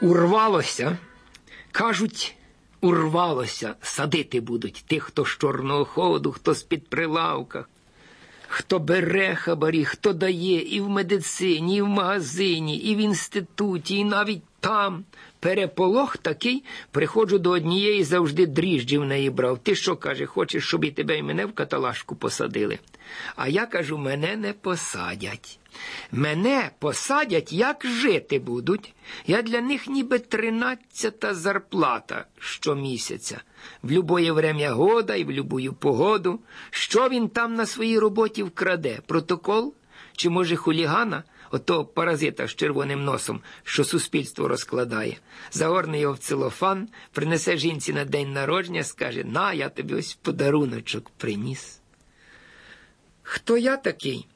Урвалося, кажуть, урвалося, садити будуть тих, хто з чорного ходу, хто з-під прилавка, хто бере хабарі, хто дає і в медицині, і в магазині, і в інституті, і навіть там. Переполох такий, приходжу до однієї завжди дріжджі в неї брав. Ти що каже, хочеш, щоб і тебе і мене в каталажку посадили? А я кажу, мене не посадять. Мене посадять, як жити будуть. Я для них ніби тринадцята зарплата щомісяця. В любое время года і в любую погоду. Що він там на своїй роботі вкраде? Протокол? Чи, може, хулігана? Ото паразита з червоним носом, що суспільство розкладає, загорне його в целофан, принесе жінці на день народження, скаже на, я тобі ось подаруночок приніс. Хто я такий?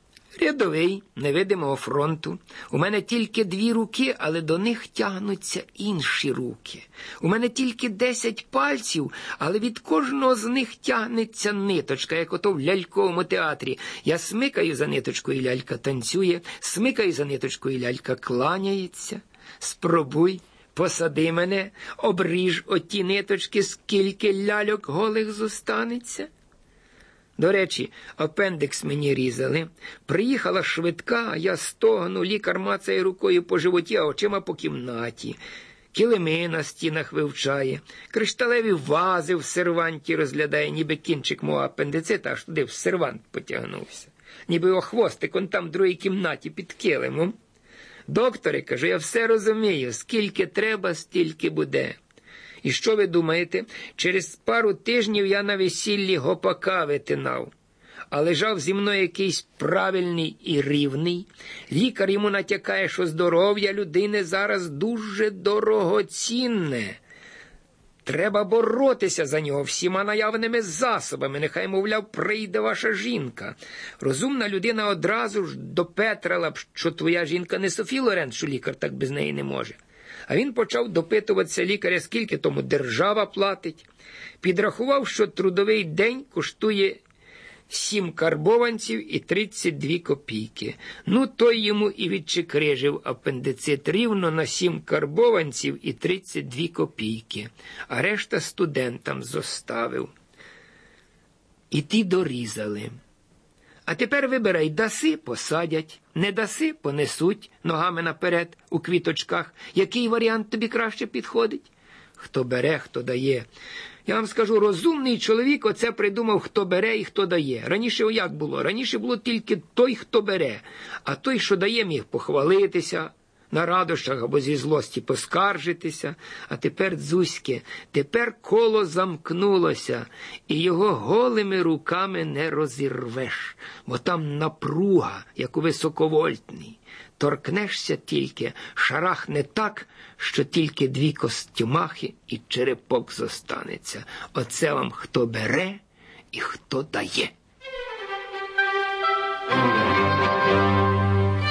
Рядовий, невидимого фронту. У мене тільки дві руки, але до них тягнуться інші руки. У мене тільки десять пальців, але від кожного з них тягнеться ниточка, як ото в ляльковому театрі. Я смикаю за ниточкою, лялька танцює, смикаю за ниточкою, лялька кланяється. Спробуй. Посади мене, обріж оті ниточки, скільки ляльок голих зостанеться. До речі, апендикс мені різали. Приїхала швидка, я стогну, лікар мацає рукою по животі, а очима по кімнаті. Килими на стінах вивчає, кришталеві вази в серванті розглядає, ніби кінчик мого апендицита, аж туди в сервант потягнувся. Ніби його хвостик он там в другій кімнаті під килимом. Докторе, кажу, я все розумію, скільки треба, стільки буде. І що ви думаєте? Через пару тижнів я на весіллі гопака витинав, а лежав зі мною якийсь правильний і рівний. Лікар йому натякає, що здоров'я людини зараз дуже дорогоцінне. Треба боротися за нього всіма наявними засобами. Нехай, мовляв, прийде ваша жінка. Розумна людина одразу ж допетрала б, що твоя жінка не Софі Лорен, що лікар так без неї не може. А він почав допитуватися лікаря, скільки тому держава платить. Підрахував, що трудовий день коштує 7 карбованців і 32 копійки. Ну, той йому і відчекрижив апендицит рівно на 7 карбованців і 32 копійки, а решта студентам зоставив. І ті дорізали. А тепер вибирай, даси посадять, не даси понесуть ногами наперед у квіточках. Який варіант тобі краще підходить? Хто бере, хто дає. Я вам скажу, розумний чоловік оце придумав, хто бере і хто дає. Раніше як було? Раніше було тільки той, хто бере, а той, що дає, міг похвалитися на радощах або зі злості поскаржитися, а тепер дзузьке, тепер коло замкнулося, і його голими руками не розірвеш, бо там напруга, як у високовольтній. Торкнешся тільки, шарахне так, що тільки дві костюмахи і черепок зостанеться. Оце вам хто бере і хто дає.